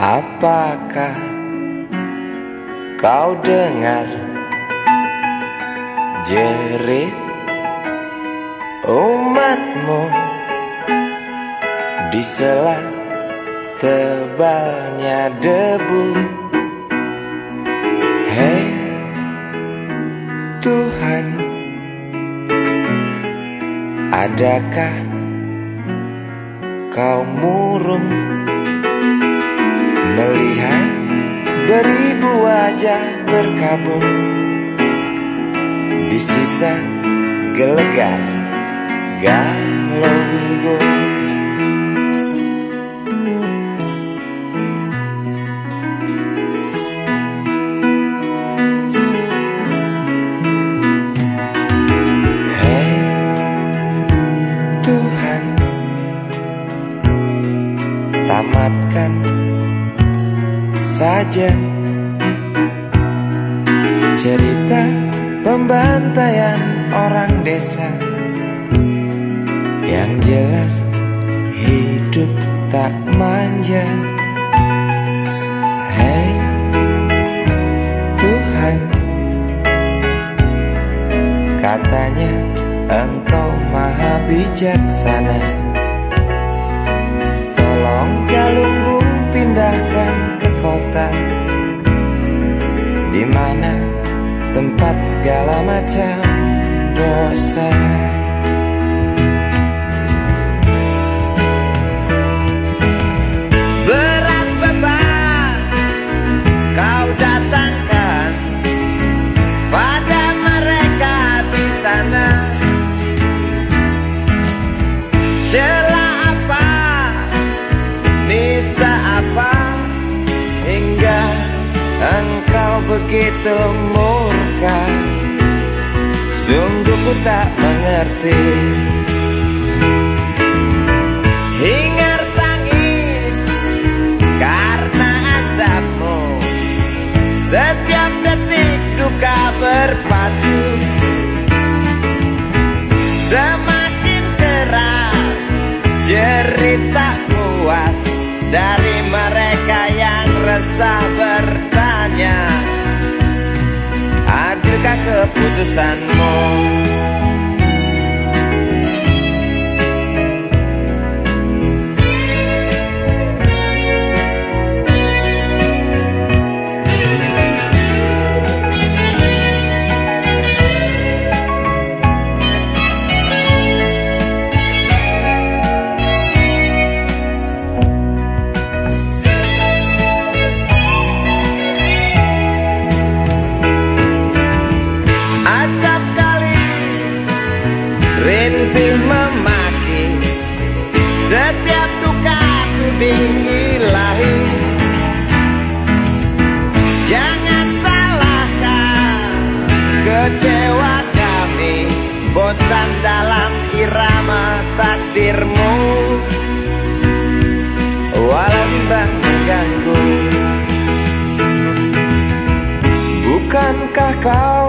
Apakah kau dengar jerit umatmu di sela tebalnya debu? Hei Tuhan, adakah kau murung melihat beribu wajah berkabung di sisa gelegar galunggung? tamatkan saja cerita pembantaian orang desa yang jelas hidup tak manja. Hei Tuhan, katanya Engkau maha bijaksana. Di mana tempat segala macam dosa. Ku tak mengerti. Hingar tangis karena azabmu. Setiap detik duka berpacu Semakin keras cerita puas dari mereka yang resah bertanya Adilkah keputusanmu? Rintik memaki Setiap duka tuding ilahi Jangan salahkan Kecewa kami Bosan dalam irama takdirmu. Walau bimbang mengganggu Bukankah kau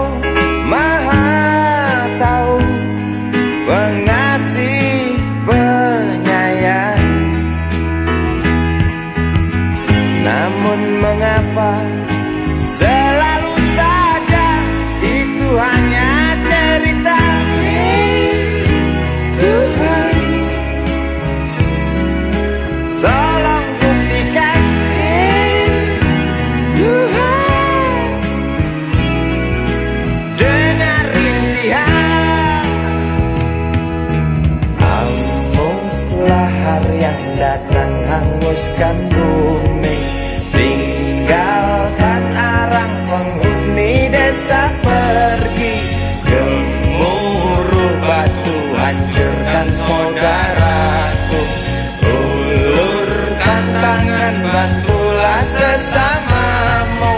dan pula sesamamu.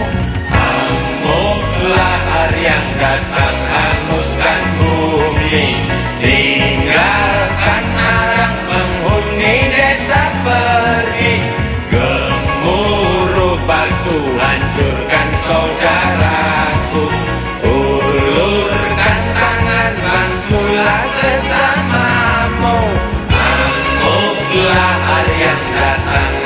Amuklah hari yang datang hanguskan bumi. Tinggalkan arang menghuni desa pergi. Gemuruh batu hancurkan saudaraku. Ulurkan tangan bantulah sesamamu. Amuklah hari yang datang